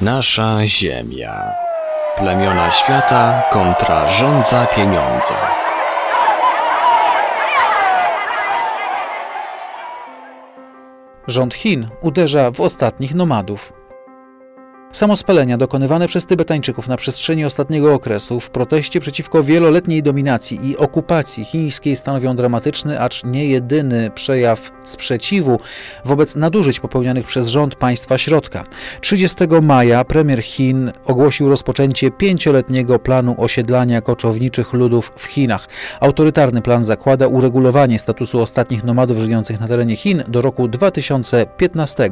Nasza Ziemia. Plemiona świata kontra rządza pieniądza. Rząd Chin uderza w ostatnich nomadów. Samospalenia dokonywane przez Tybetańczyków na przestrzeni ostatniego okresu w proteście przeciwko wieloletniej dominacji i okupacji chińskiej stanowią dramatyczny, acz nie jedyny przejaw sprzeciwu wobec nadużyć popełnianych przez rząd państwa środka. 30 maja premier Chin ogłosił rozpoczęcie pięcioletniego planu osiedlania koczowniczych ludów w Chinach. Autorytarny plan zakłada uregulowanie statusu ostatnich nomadów żyjących na terenie Chin do roku 2015.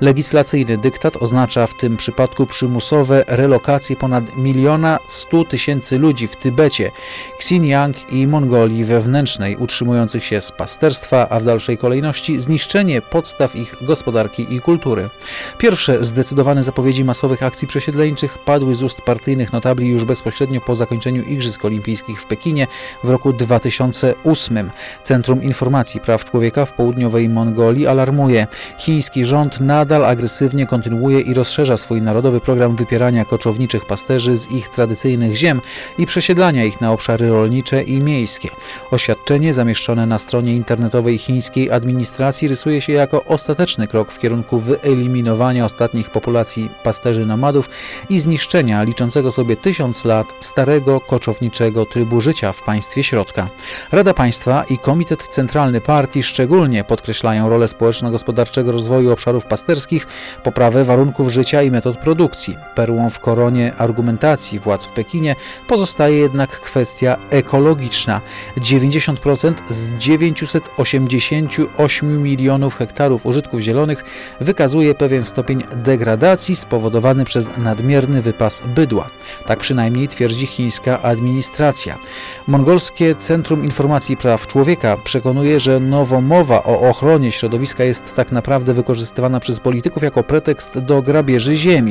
Legislacyjny dyktat oznacza w tym przypadku przypadku przymusowe relokacje ponad miliona stu tysięcy ludzi w Tybecie, Xinjiang i Mongolii wewnętrznej, utrzymujących się z pasterstwa, a w dalszej kolejności zniszczenie podstaw ich gospodarki i kultury. Pierwsze zdecydowane zapowiedzi masowych akcji przesiedleńczych padły z ust partyjnych notabli już bezpośrednio po zakończeniu Igrzysk Olimpijskich w Pekinie w roku 2008. Centrum Informacji Praw Człowieka w południowej Mongolii alarmuje. Chiński rząd nadal agresywnie kontynuuje i rozszerza swój narodowy program wypierania koczowniczych pasterzy z ich tradycyjnych ziem i przesiedlania ich na obszary rolnicze i miejskie. Oświadczenie zamieszczone na stronie internetowej chińskiej administracji rysuje się jako ostateczny krok w kierunku wyeliminowania ostatnich populacji pasterzy nomadów i zniszczenia liczącego sobie tysiąc lat starego koczowniczego trybu życia w państwie środka. Rada Państwa i Komitet Centralny Partii szczególnie podkreślają rolę społeczno-gospodarczego rozwoju obszarów pasterskich, poprawę warunków życia i metod produkcji. Perłą w koronie argumentacji władz w Pekinie pozostaje jednak kwestia ekologiczna. 90% z 988 milionów hektarów użytków zielonych wykazuje pewien stopień degradacji spowodowany przez nadmierny wypas bydła. Tak przynajmniej twierdzi chińska administracja. Mongolskie Centrum Informacji Praw Człowieka przekonuje, że nowomowa o ochronie środowiska jest tak naprawdę wykorzystywana przez polityków jako pretekst do grabieży ziemi.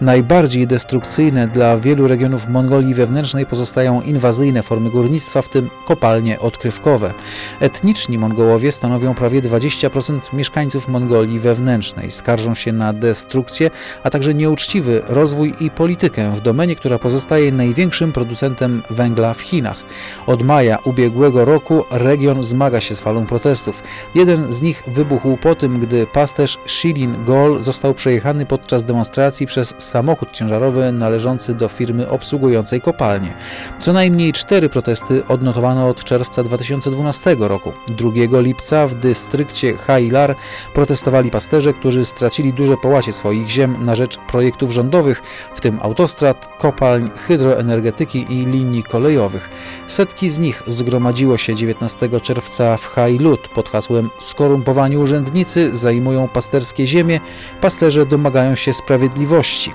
Najbardziej destrukcyjne dla wielu regionów Mongolii wewnętrznej pozostają inwazyjne formy górnictwa, w tym kopalnie odkrywkowe. Etniczni Mongołowie stanowią prawie 20% mieszkańców Mongolii wewnętrznej. Skarżą się na destrukcję, a także nieuczciwy rozwój i politykę w domenie, która pozostaje największym producentem węgla w Chinach. Od maja ubiegłego roku region zmaga się z falą protestów. Jeden z nich wybuchł po tym, gdy pasterz Shilin Gol został przejechany podczas demonstracji przez samochód ciężarowy należący do firmy obsługującej kopalnię. Co najmniej cztery protesty odnotowano od czerwca 2012 roku. 2 lipca w dystrykcie Hailar protestowali pasterze, którzy stracili duże połacie swoich ziem na rzecz projektów rządowych, w tym autostrad, kopalń, hydroenergetyki i linii kolejowych. Setki z nich zgromadziło się 19 czerwca w Hailut pod hasłem Skorumpowani urzędnicy zajmują pasterskie ziemie, pasterze domagają się sprawiedliwości Sprawiedliwości.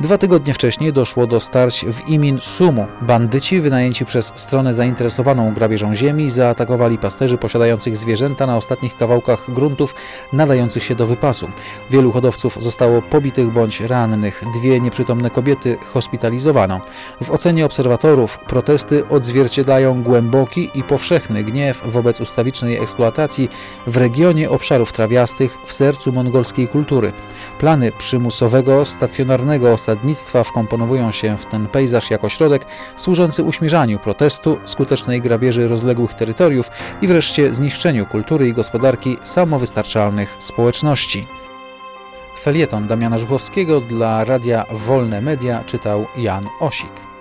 Dwa tygodnie wcześniej doszło do starć w Imin Sumu. Bandyci wynajęci przez stronę zainteresowaną grabieżą ziemi zaatakowali pasterzy posiadających zwierzęta na ostatnich kawałkach gruntów nadających się do wypasu. Wielu hodowców zostało pobitych bądź rannych. Dwie nieprzytomne kobiety hospitalizowano. W ocenie obserwatorów protesty odzwierciedlają głęboki i powszechny gniew wobec ustawicznej eksploatacji w regionie obszarów trawiastych w sercu mongolskiej kultury. Plany przymusowego stacjonarnego osadnictwa wkomponowują się w ten pejzaż jako środek służący uśmierzaniu protestu, skutecznej grabieży rozległych terytoriów i wreszcie zniszczeniu kultury i gospodarki samowystarczalnych społeczności. Felieton Damiana Żuchowskiego dla Radia Wolne Media czytał Jan Osik.